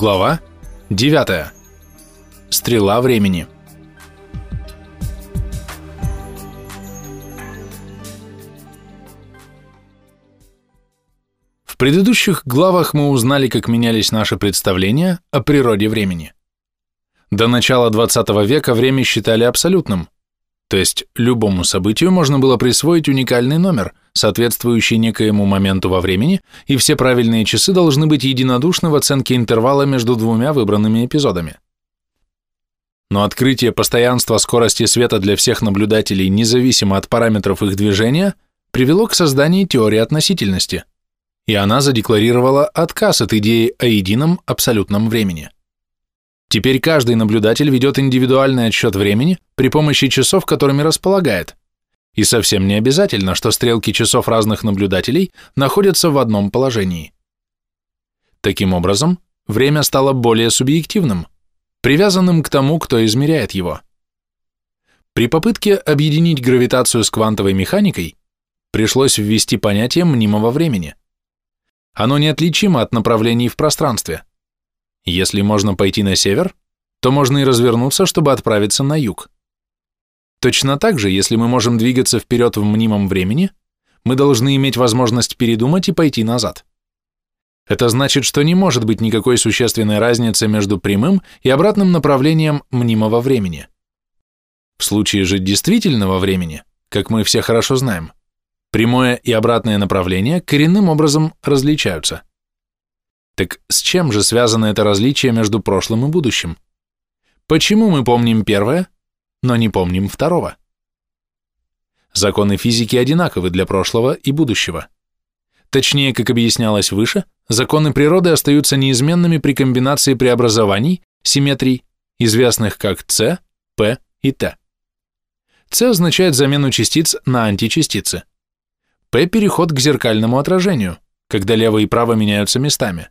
Глава 9. Стрела времени. В предыдущих главах мы узнали, как менялись наши представления о природе времени. До начала 20 века время считали абсолютным, то есть любому событию можно было присвоить уникальный номер, соответствующий некоему моменту во времени, и все правильные часы должны быть единодушны в оценке интервала между двумя выбранными эпизодами. Но открытие постоянства скорости света для всех наблюдателей, независимо от параметров их движения, привело к созданию теории относительности, и она задекларировала отказ от идеи о едином абсолютном времени. Теперь каждый наблюдатель ведет индивидуальный отсчет времени при помощи часов, которыми располагает. И совсем не обязательно, что стрелки часов разных наблюдателей находятся в одном положении. Таким образом, время стало более субъективным, привязанным к тому, кто измеряет его. При попытке объединить гравитацию с квантовой механикой пришлось ввести понятие мнимого времени. Оно неотличимо от направлений в пространстве. Если можно пойти на север, то можно и развернуться, чтобы отправиться на юг. Точно так же, если мы можем двигаться вперед в мнимом времени, мы должны иметь возможность передумать и пойти назад. Это значит, что не может быть никакой существенной разницы между прямым и обратным направлением мнимого времени. В случае же действительного времени, как мы все хорошо знаем, прямое и обратное направление коренным образом различаются. Так с чем же связано это различие между прошлым и будущим? Почему мы помним первое, но не помним второго? Законы физики одинаковы для прошлого и будущего. Точнее, как объяснялось выше, законы природы остаются неизменными при комбинации преобразований, симметрий, известных как С, П и Т. С означает замену частиц на античастицы. П – переход к зеркальному отражению, когда лево и право меняются местами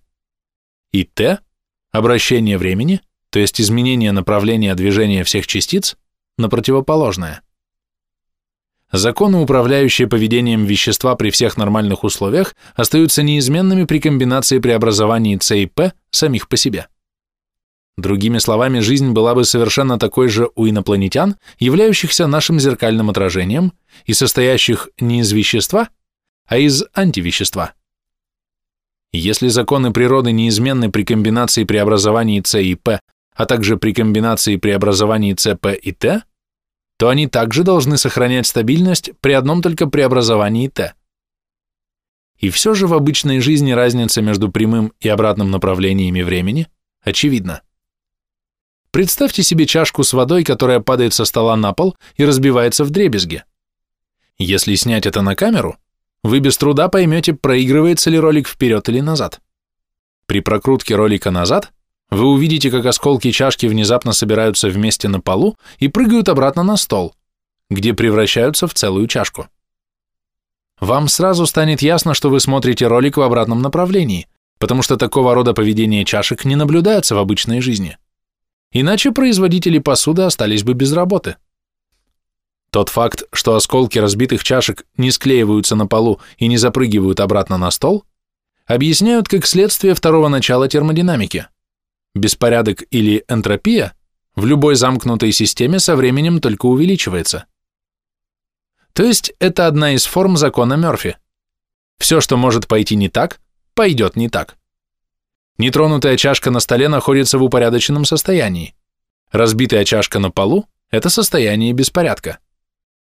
и Т – обращение времени, то есть изменение направления движения всех частиц, на противоположное. Законы, управляющие поведением вещества при всех нормальных условиях, остаются неизменными при комбинации преобразований С и П самих по себе. Другими словами, жизнь была бы совершенно такой же у инопланетян, являющихся нашим зеркальным отражением и состоящих не из вещества, а из антивещества. Если законы природы неизменны при комбинации преобразований С и П, а также при комбинации преобразований ЦП и Т, то они также должны сохранять стабильность при одном только преобразовании Т. И все же в обычной жизни разница между прямым и обратным направлениями времени очевидна. Представьте себе чашку с водой, которая падает со стола на пол и разбивается в дребезги. Если снять это на камеру, вы без труда поймете, проигрывается ли ролик вперед или назад. При прокрутке ролика назад вы увидите, как осколки чашки внезапно собираются вместе на полу и прыгают обратно на стол, где превращаются в целую чашку. Вам сразу станет ясно, что вы смотрите ролик в обратном направлении, потому что такого рода поведение чашек не наблюдается в обычной жизни. Иначе производители посуды остались бы без работы. Тот факт, что осколки разбитых чашек не склеиваются на полу и не запрыгивают обратно на стол, объясняют как следствие второго начала термодинамики. Беспорядок или энтропия в любой замкнутой системе со временем только увеличивается. То есть это одна из форм закона Мёрфи. Все, что может пойти не так, пойдет не так. Нетронутая чашка на столе находится в упорядоченном состоянии. Разбитая чашка на полу – это состояние беспорядка.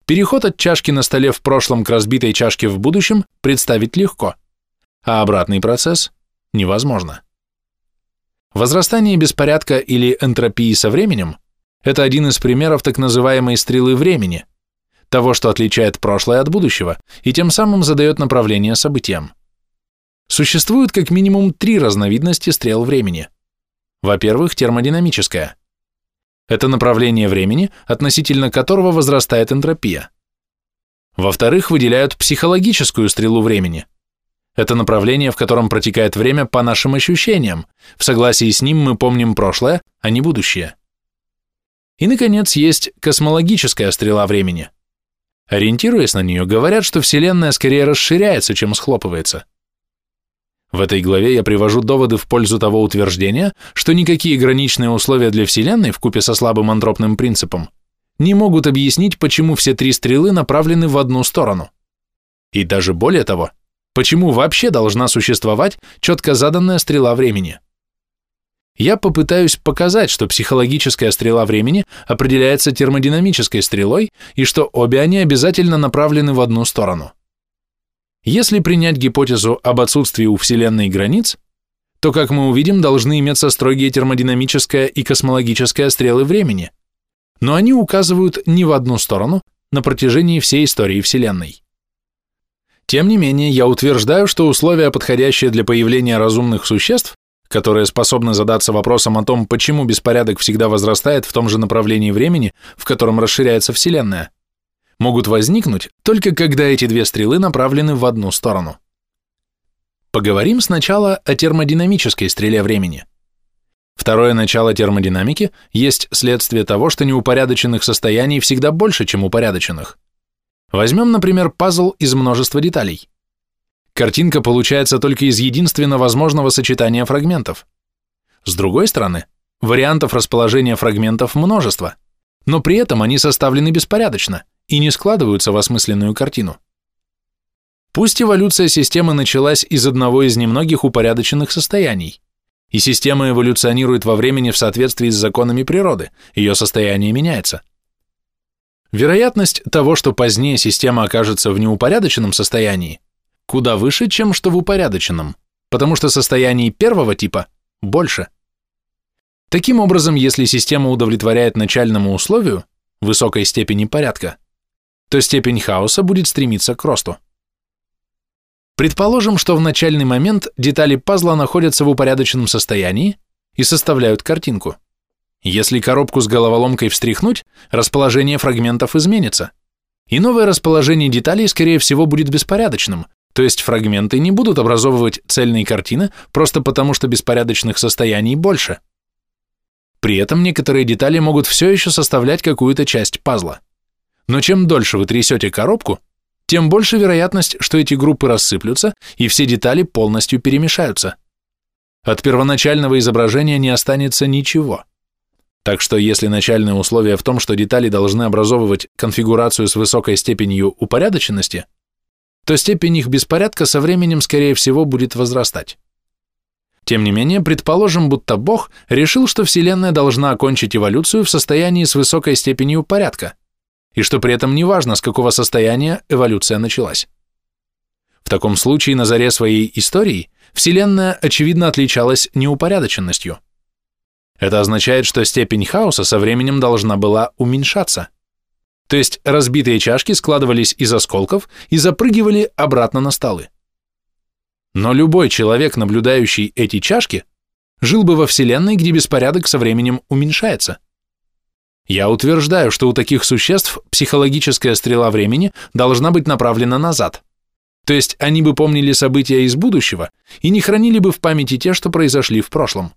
Переход от чашки на столе в прошлом к разбитой чашке в будущем представить легко, а обратный процесс невозможно. Возрастание беспорядка или энтропии со временем – это один из примеров так называемой стрелы времени, того, что отличает прошлое от будущего и тем самым задает направление событиям. Существует как минимум три разновидности стрел времени. Во-первых, термодинамическая – это направление времени, относительно которого возрастает энтропия. Во-вторых, выделяют психологическую стрелу времени. Это направление, в котором протекает время по нашим ощущениям, в согласии с ним мы помним прошлое, а не будущее. И, наконец, есть космологическая стрела времени. Ориентируясь на нее, говорят, что Вселенная скорее расширяется, чем схлопывается. В этой главе я привожу доводы в пользу того утверждения, что никакие граничные условия для Вселенной, вкупе со слабым антропным принципом, не могут объяснить, почему все три стрелы направлены в одну сторону. И даже более того, почему вообще должна существовать четко заданная стрела времени. Я попытаюсь показать, что психологическая стрела времени определяется термодинамической стрелой и что обе они обязательно направлены в одну сторону. Если принять гипотезу об отсутствии у Вселенной границ, то, как мы увидим, должны иметься строгие термодинамическая и космологическая стрелы времени, но они указывают не в одну сторону на протяжении всей истории Вселенной. Тем не менее, я утверждаю, что условия, подходящие для появления разумных существ, которые способны задаться вопросом о том, почему беспорядок всегда возрастает в том же направлении времени, в котором расширяется Вселенная, могут возникнуть только когда эти две стрелы направлены в одну сторону. Поговорим сначала о термодинамической стреле времени. Второе начало термодинамики есть следствие того, что неупорядоченных состояний всегда больше, чем упорядоченных. Возьмем, например, пазл из множества деталей. Картинка получается только из единственно возможного сочетания фрагментов. С другой стороны, вариантов расположения фрагментов множество, но при этом они составлены беспорядочно, и не складываются в осмысленную картину. Пусть эволюция системы началась из одного из немногих упорядоченных состояний, и система эволюционирует во времени в соответствии с законами природы, ее состояние меняется. Вероятность того, что позднее система окажется в неупорядоченном состоянии, куда выше, чем что в упорядоченном, потому что состояний первого типа больше. Таким образом, если система удовлетворяет начальному условию, высокой степени порядка, то степень хаоса будет стремиться к росту. Предположим, что в начальный момент детали пазла находятся в упорядоченном состоянии и составляют картинку. Если коробку с головоломкой встряхнуть, расположение фрагментов изменится, и новое расположение деталей, скорее всего, будет беспорядочным, то есть фрагменты не будут образовывать цельные картины просто потому, что беспорядочных состояний больше. При этом некоторые детали могут все еще составлять какую-то часть пазла. Но чем дольше вы трясете коробку, тем больше вероятность, что эти группы рассыплются и все детали полностью перемешаются. От первоначального изображения не останется ничего. Так что если начальное условие в том, что детали должны образовывать конфигурацию с высокой степенью упорядоченности, то степень их беспорядка со временем, скорее всего, будет возрастать. Тем не менее, предположим, будто Бог решил, что Вселенная должна окончить эволюцию в состоянии с высокой степенью порядка, и что при этом неважно, с какого состояния эволюция началась. В таком случае на заре своей истории Вселенная, очевидно, отличалась неупорядоченностью. Это означает, что степень хаоса со временем должна была уменьшаться. То есть разбитые чашки складывались из осколков и запрыгивали обратно на столы. Но любой человек, наблюдающий эти чашки, жил бы во Вселенной, где беспорядок со временем уменьшается – я утверждаю, что у таких существ психологическая стрела времени должна быть направлена назад. То есть они бы помнили события из будущего и не хранили бы в памяти те, что произошли в прошлом.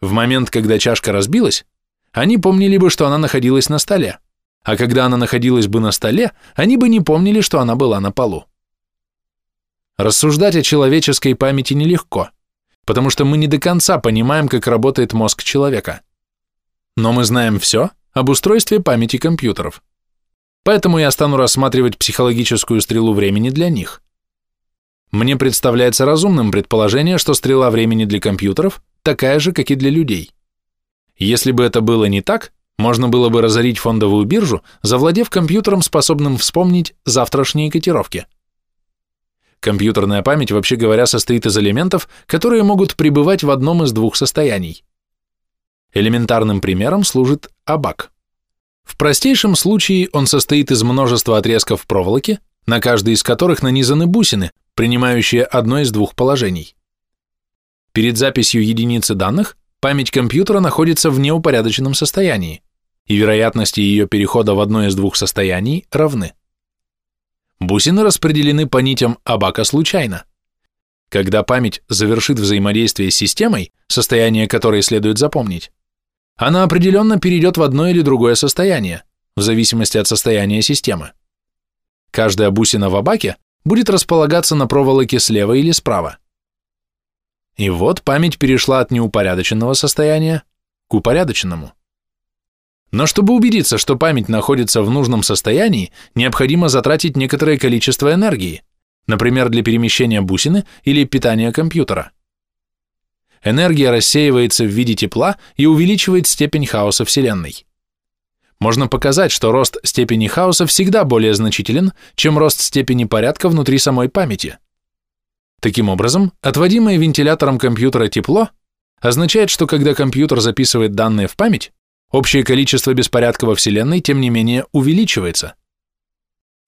В момент, когда чашка разбилась, они помнили бы, что она находилась на столе, а когда она находилась бы на столе, они бы не помнили, что она была на полу. Рассуждать о человеческой памяти нелегко, потому что мы не до конца понимаем, как работает мозг человека. Но мы знаем все об устройстве памяти компьютеров. Поэтому я стану рассматривать психологическую стрелу времени для них. Мне представляется разумным предположение, что стрела времени для компьютеров такая же, как и для людей. Если бы это было не так, можно было бы разорить фондовую биржу, завладев компьютером, способным вспомнить завтрашние котировки. Компьютерная память, вообще говоря, состоит из элементов, которые могут пребывать в одном из двух состояний. Элементарным примером служит абак. В простейшем случае он состоит из множества отрезков проволоки, на каждый из которых нанизаны бусины, принимающие одно из двух положений. Перед записью единицы данных память компьютера находится в неупорядоченном состоянии, и вероятности ее перехода в одно из двух состояний равны. Бусины распределены по нитям абака случайно. Когда память завершит взаимодействие с системой, состояние которой следует запомнить, она определенно перейдет в одно или другое состояние, в зависимости от состояния системы. Каждая бусина в абаке будет располагаться на проволоке слева или справа, И вот память перешла от неупорядоченного состояния к упорядоченному. Но чтобы убедиться, что память находится в нужном состоянии, необходимо затратить некоторое количество энергии, например, для перемещения бусины или питания компьютера. Энергия рассеивается в виде тепла и увеличивает степень хаоса Вселенной. Можно показать, что рост степени хаоса всегда более значителен, чем рост степени порядка внутри самой памяти. Таким образом, отводимое вентилятором компьютера тепло означает, что когда компьютер записывает данные в память, общее количество беспорядка во Вселенной, тем не менее, увеличивается.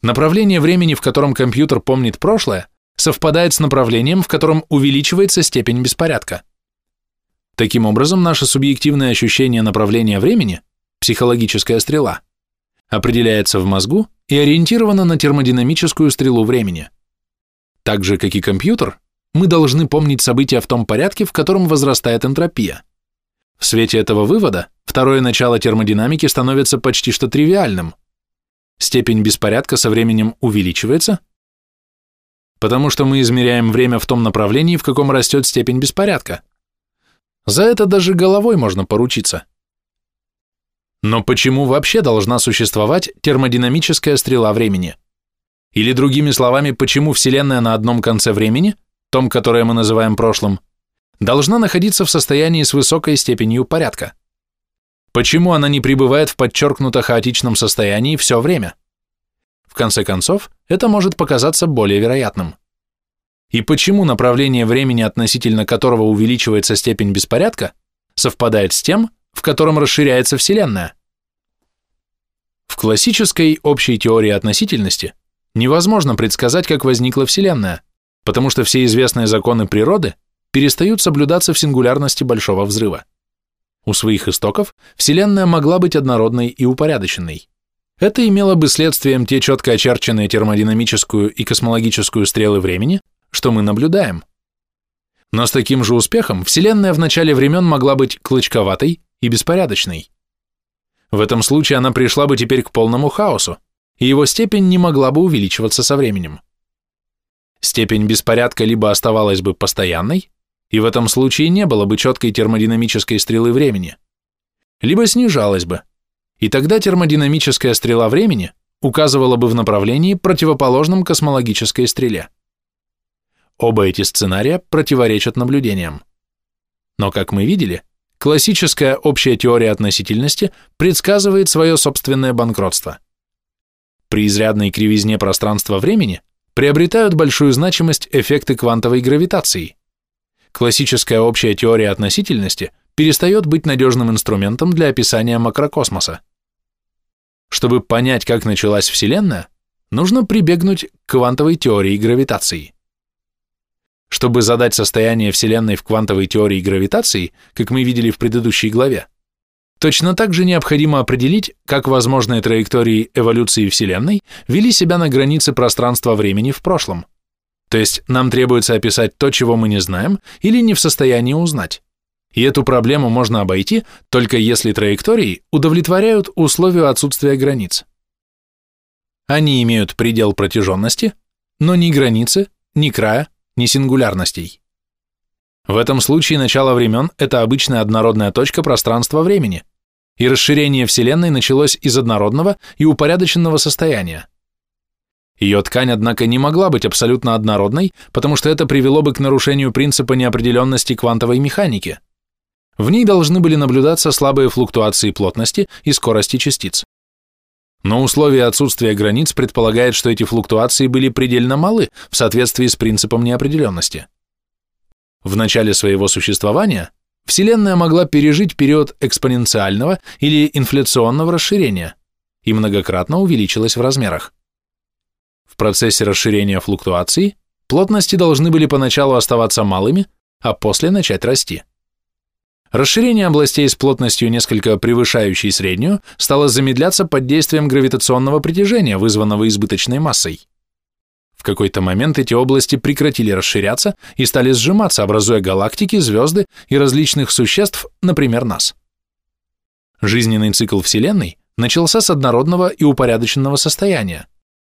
Направление времени, в котором компьютер помнит прошлое, совпадает с направлением, в котором увеличивается степень беспорядка. Таким образом, наше субъективное ощущение направления времени, психологическая стрела, определяется в мозгу и ориентировано на термодинамическую стрелу времени. Так же, как и компьютер, мы должны помнить события в том порядке, в котором возрастает энтропия. В свете этого вывода второе начало термодинамики становится почти что тривиальным. Степень беспорядка со временем увеличивается, потому что мы измеряем время в том направлении, в каком растет степень беспорядка. За это даже головой можно поручиться. Но почему вообще должна существовать термодинамическая стрела времени? Или другими словами, почему Вселенная на одном конце времени, том, которое мы называем прошлым, должна находиться в состоянии с высокой степенью порядка? Почему она не пребывает в подчеркнуто хаотичном состоянии все время? В конце концов, это может показаться более вероятным. И почему направление времени, относительно которого увеличивается степень беспорядка, совпадает с тем, в котором расширяется Вселенная? В классической общей теории относительности невозможно предсказать, как возникла Вселенная, потому что все известные законы природы перестают соблюдаться в сингулярности Большого Взрыва. У своих истоков Вселенная могла быть однородной и упорядоченной. Это имело бы следствием те четко очерченные термодинамическую и космологическую стрелы времени, что мы наблюдаем. Но с таким же успехом Вселенная в начале времен могла быть клочковатой и беспорядочной. В этом случае она пришла бы теперь к полному хаосу, и его степень не могла бы увеличиваться со временем. Степень беспорядка либо оставалась бы постоянной, и в этом случае не было бы четкой термодинамической стрелы времени, либо снижалась бы, и тогда термодинамическая стрела времени указывала бы в направлении, противоположном космологической стреле. Оба эти сценария противоречат наблюдениям. Но, как мы видели, классическая общая теория относительности предсказывает свое собственное банкротство. При изрядной кривизне пространства-времени приобретают большую значимость эффекты квантовой гравитации. Классическая общая теория относительности перестает быть надежным инструментом для описания макрокосмоса. Чтобы понять, как началась Вселенная, нужно прибегнуть к квантовой теории гравитации. Чтобы задать состояние Вселенной в квантовой теории гравитации, как мы видели в предыдущей главе, точно так же необходимо определить, как возможные траектории эволюции Вселенной вели себя на границе пространства-времени в прошлом. То есть нам требуется описать то, чего мы не знаем или не в состоянии узнать. И эту проблему можно обойти, только если траектории удовлетворяют условию отсутствия границ. Они имеют предел протяженности, но ни границы, ни края, ни сингулярностей. В этом случае начало времен – это обычная однородная точка пространства-времени, и расширение Вселенной началось из однородного и упорядоченного состояния. Ее ткань, однако, не могла быть абсолютно однородной, потому что это привело бы к нарушению принципа неопределенности квантовой механики. В ней должны были наблюдаться слабые флуктуации плотности и скорости частиц. Но условие отсутствия границ предполагает, что эти флуктуации были предельно малы в соответствии с принципом неопределенности. В начале своего существования Вселенная могла пережить период экспоненциального или инфляционного расширения и многократно увеличилась в размерах. В процессе расширения флуктуаций плотности должны были поначалу оставаться малыми, а после начать расти. Расширение областей с плотностью, несколько превышающей среднюю, стало замедляться под действием гравитационного притяжения, вызванного избыточной массой. В какой-то момент эти области прекратили расширяться и стали сжиматься, образуя галактики, звезды и различных существ, например, нас. Жизненный цикл Вселенной начался с однородного и упорядоченного состояния,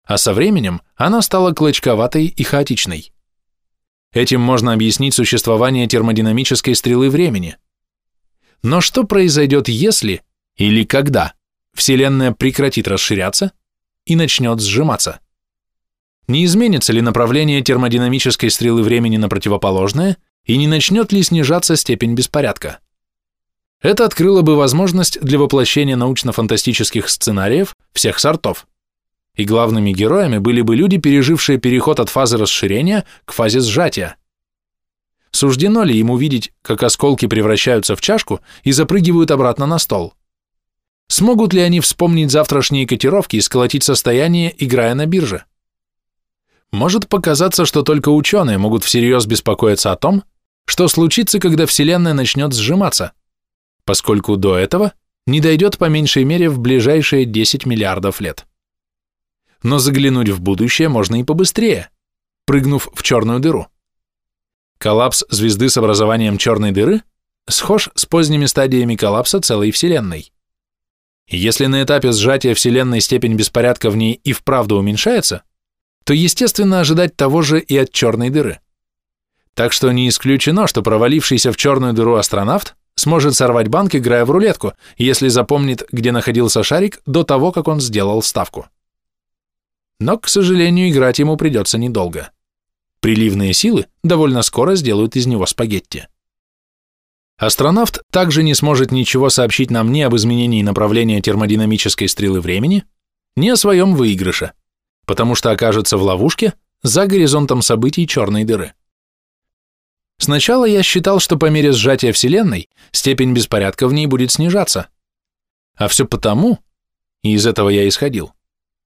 а со временем она стала клочковатой и хаотичной. Этим можно объяснить существование термодинамической стрелы времени. Но что произойдет, если или когда Вселенная прекратит расширяться и начнет сжиматься? Не изменится ли направление термодинамической стрелы времени на противоположное и не начнет ли снижаться степень беспорядка? Это открыло бы возможность для воплощения научно-фантастических сценариев всех сортов. И главными героями были бы люди, пережившие переход от фазы расширения к фазе сжатия. Суждено ли ему видеть, как осколки превращаются в чашку и запрыгивают обратно на стол? Смогут ли они вспомнить завтрашние котировки и сколотить состояние, играя на бирже? Может показаться, что только ученые могут всерьез беспокоиться о том, что случится, когда Вселенная начнет сжиматься – поскольку до этого не дойдет по меньшей мере в ближайшие 10 миллиардов лет. Но заглянуть в будущее можно и побыстрее, прыгнув в черную дыру. Коллапс звезды с образованием черной дыры схож с поздними стадиями коллапса целой Вселенной. Если на этапе сжатия Вселенной степень беспорядка в ней и вправду уменьшается, то естественно ожидать того же и от черной дыры. Так что не исключено, что провалившийся в черную дыру астронавт сможет сорвать банк, играя в рулетку, если запомнит, где находился шарик до того, как он сделал ставку. Но, к сожалению, играть ему придется недолго. Приливные силы довольно скоро сделают из него спагетти. Астронавт также не сможет ничего сообщить нам ни об изменении направления термодинамической стрелы времени, ни о своем выигрыше, потому что окажется в ловушке за горизонтом событий черной дыры. Сначала я считал, что по мере сжатия Вселенной степень беспорядка в ней будет снижаться. А все потому, и из этого я исходил,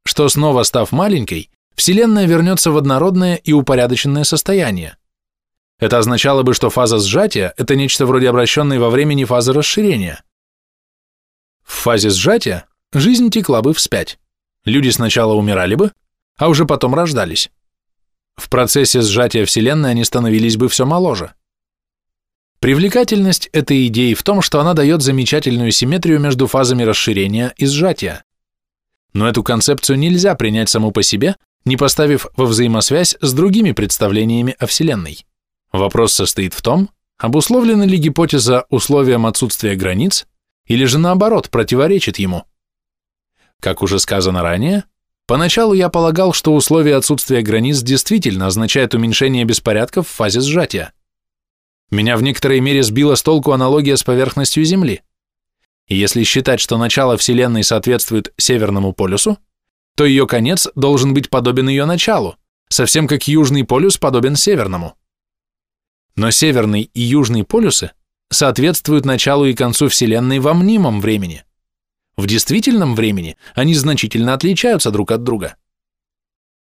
что снова став маленькой, Вселенная вернется в однородное и упорядоченное состояние. Это означало бы, что фаза сжатия – это нечто вроде обращенной во времени фазы расширения. В фазе сжатия жизнь текла бы вспять. Люди сначала умирали бы, а уже потом рождались. В процессе сжатия Вселенной они становились бы все моложе. Привлекательность этой идеи в том, что она дает замечательную симметрию между фазами расширения и сжатия. Но эту концепцию нельзя принять саму по себе, не поставив во взаимосвязь с другими представлениями о Вселенной. Вопрос состоит в том, обусловлена ли гипотеза условием отсутствия границ, или же наоборот противоречит ему. Как уже сказано ранее, Поначалу я полагал, что условие отсутствия границ действительно означает уменьшение беспорядков в фазе сжатия. Меня в некоторой мере сбила с толку аналогия с поверхностью Земли. И если считать, что начало Вселенной соответствует Северному полюсу, то ее конец должен быть подобен ее началу, совсем как Южный полюс подобен Северному. Но Северный и Южный полюсы соответствуют началу и концу Вселенной во мнимом времени – в действительном времени они значительно отличаются друг от друга.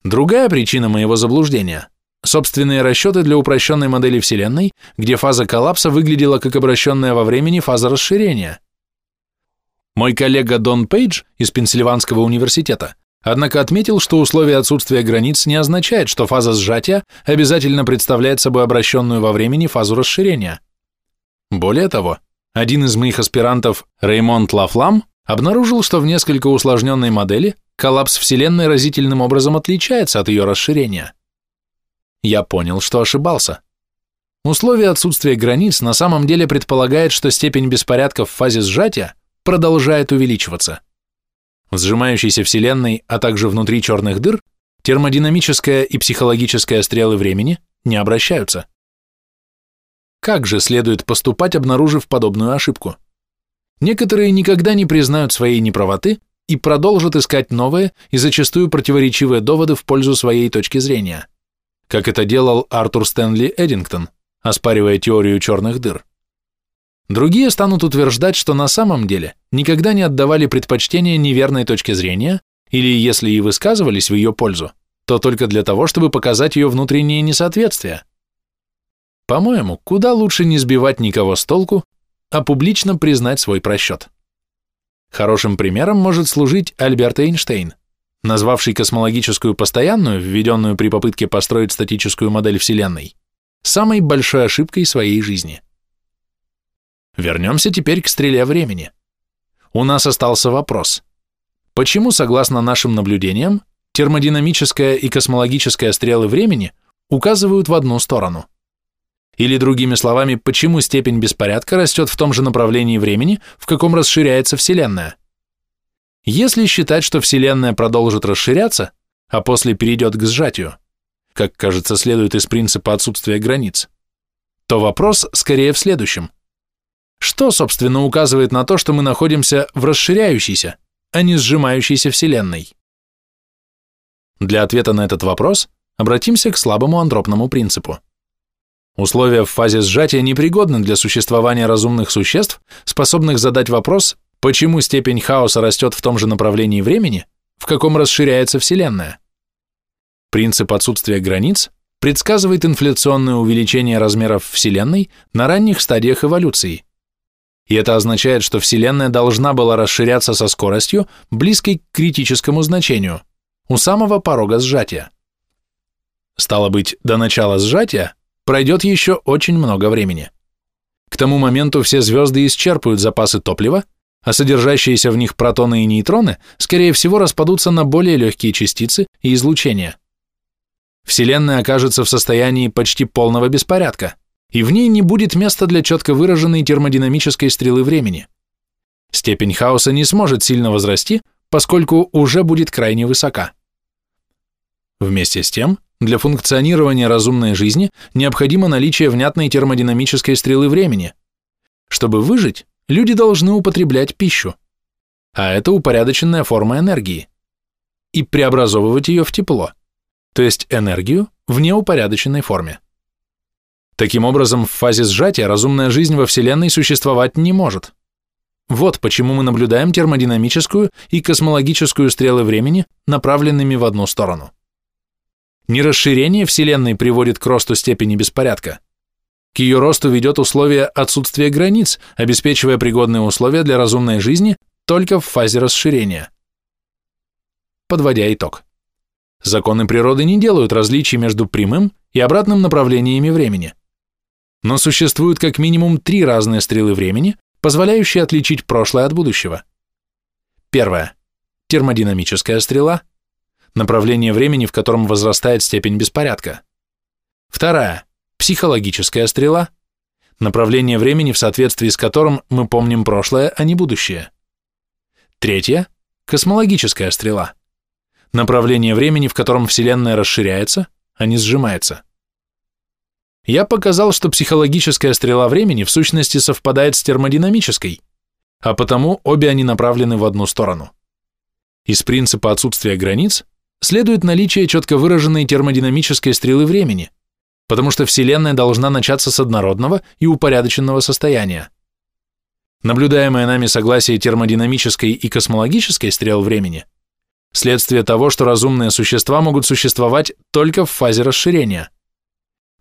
Другая причина моего заблуждения – собственные расчеты для упрощенной модели Вселенной, где фаза коллапса выглядела как обращенная во времени фаза расширения. Мой коллега Дон Пейдж из Пенсильванского университета однако отметил, что условие отсутствия границ не означает, что фаза сжатия обязательно представляет собой обращенную во времени фазу расширения. Более того, один из моих аспирантов, Реймонд Лафлам, обнаружил, что в несколько усложненной модели коллапс Вселенной разительным образом отличается от ее расширения. Я понял, что ошибался. Условие отсутствия границ на самом деле предполагает, что степень беспорядка в фазе сжатия продолжает увеличиваться. В сжимающейся Вселенной, а также внутри черных дыр, термодинамическая и психологическая стрелы времени не обращаются. Как же следует поступать, обнаружив подобную ошибку? Некоторые никогда не признают своей неправоты и продолжат искать новые и зачастую противоречивые доводы в пользу своей точки зрения, как это делал Артур Стэнли Эдингтон, оспаривая теорию черных дыр. Другие станут утверждать, что на самом деле никогда не отдавали предпочтение неверной точке зрения или, если и высказывались в ее пользу, то только для того, чтобы показать ее внутреннее несоответствие. По-моему, куда лучше не сбивать никого с толку а публично признать свой просчет. Хорошим примером может служить Альберт Эйнштейн, назвавший космологическую постоянную, введенную при попытке построить статическую модель Вселенной, самой большой ошибкой своей жизни. Вернемся теперь к стреле времени. У нас остался вопрос. Почему, согласно нашим наблюдениям, термодинамическая и космологическая стрелы времени указывают в одну сторону. Или другими словами, почему степень беспорядка растет в том же направлении времени, в каком расширяется Вселенная. Если считать, что Вселенная продолжит расширяться, а после перейдет к сжатию, как, кажется, следует из принципа отсутствия границ, то вопрос скорее в следующем. Что, собственно, указывает на то, что мы находимся в расширяющейся, а не сжимающейся Вселенной? Для ответа на этот вопрос обратимся к слабому антропному принципу. Условия в фазе сжатия непригодны для существования разумных существ, способных задать вопрос, почему степень хаоса растет в том же направлении времени, в каком расширяется Вселенная. Принцип отсутствия границ предсказывает инфляционное увеличение размеров Вселенной на ранних стадиях эволюции. И это означает, что Вселенная должна была расширяться со скоростью, близкой к критическому значению, у самого порога сжатия. Стало быть, до начала сжатия пройдет еще очень много времени. К тому моменту все звезды исчерпают запасы топлива, а содержащиеся в них протоны и нейтроны, скорее всего, распадутся на более легкие частицы и излучения. Вселенная окажется в состоянии почти полного беспорядка, и в ней не будет места для четко выраженной термодинамической стрелы времени. Степень хаоса не сможет сильно возрасти, поскольку уже будет крайне высока. Вместе с тем, для функционирования разумной жизни необходимо наличие внятной термодинамической стрелы времени. Чтобы выжить, люди должны употреблять пищу, а это упорядоченная форма энергии, и преобразовывать ее в тепло, то есть энергию в неупорядоченной форме. Таким образом, в фазе сжатия разумная жизнь во Вселенной существовать не может. Вот почему мы наблюдаем термодинамическую и космологическую стрелы времени, направленными в одну сторону. Не расширение Вселенной приводит к росту степени беспорядка. К ее росту ведет условие отсутствия границ, обеспечивая пригодные условия для разумной жизни только в фазе расширения. Подводя итог. Законы природы не делают различий между прямым и обратным направлениями времени. Но существуют как минимум три разные стрелы времени, позволяющие отличить прошлое от будущего. Первая – термодинамическая стрела – направление времени, в котором возрастает степень беспорядка. Вторая – психологическая стрела, направление времени, в соответствии с которым мы помним прошлое, а не будущее. Третья – космологическая стрела, направление времени, в котором Вселенная расширяется, а не сжимается. Я показал, что психологическая стрела времени в сущности совпадает с термодинамической, а потому обе они направлены в одну сторону. Из принципа отсутствия границ следует наличие четко выраженной термодинамической стрелы времени, потому что Вселенная должна начаться с однородного и упорядоченного состояния. Наблюдаемое нами согласие термодинамической и космологической стрел времени – следствие того, что разумные существа могут существовать только в фазе расширения.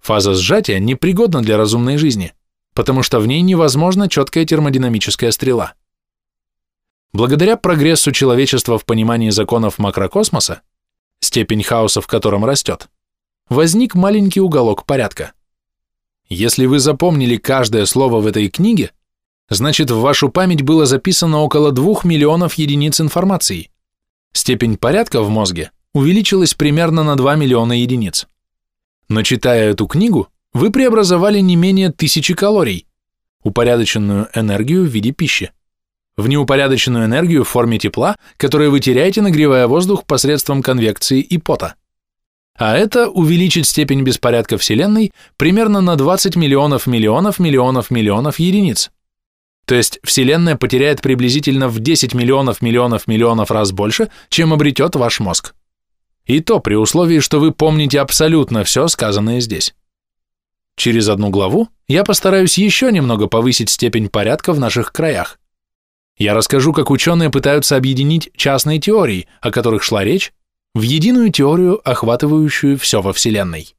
Фаза сжатия непригодна для разумной жизни, потому что в ней невозможна четкая термодинамическая стрела. Благодаря прогрессу человечества в понимании законов макрокосмоса, степень хаоса в котором растет, возник маленький уголок порядка. Если вы запомнили каждое слово в этой книге, значит в вашу память было записано около двух миллионов единиц информации. Степень порядка в мозге увеличилась примерно на 2 миллиона единиц. Но читая эту книгу, вы преобразовали не менее тысячи калорий, упорядоченную энергию в виде пищи в неупорядоченную энергию в форме тепла, которую вы теряете, нагревая воздух посредством конвекции и пота. А это увеличит степень беспорядка Вселенной примерно на 20 миллионов миллионов миллионов миллионов единиц. То есть Вселенная потеряет приблизительно в 10 миллионов миллионов миллионов раз больше, чем обретет ваш мозг. И то при условии, что вы помните абсолютно все сказанное здесь. Через одну главу я постараюсь еще немного повысить степень порядка в наших краях. Я расскажу, как ученые пытаются объединить частные теории, о которых шла речь, в единую теорию, охватывающую все во Вселенной.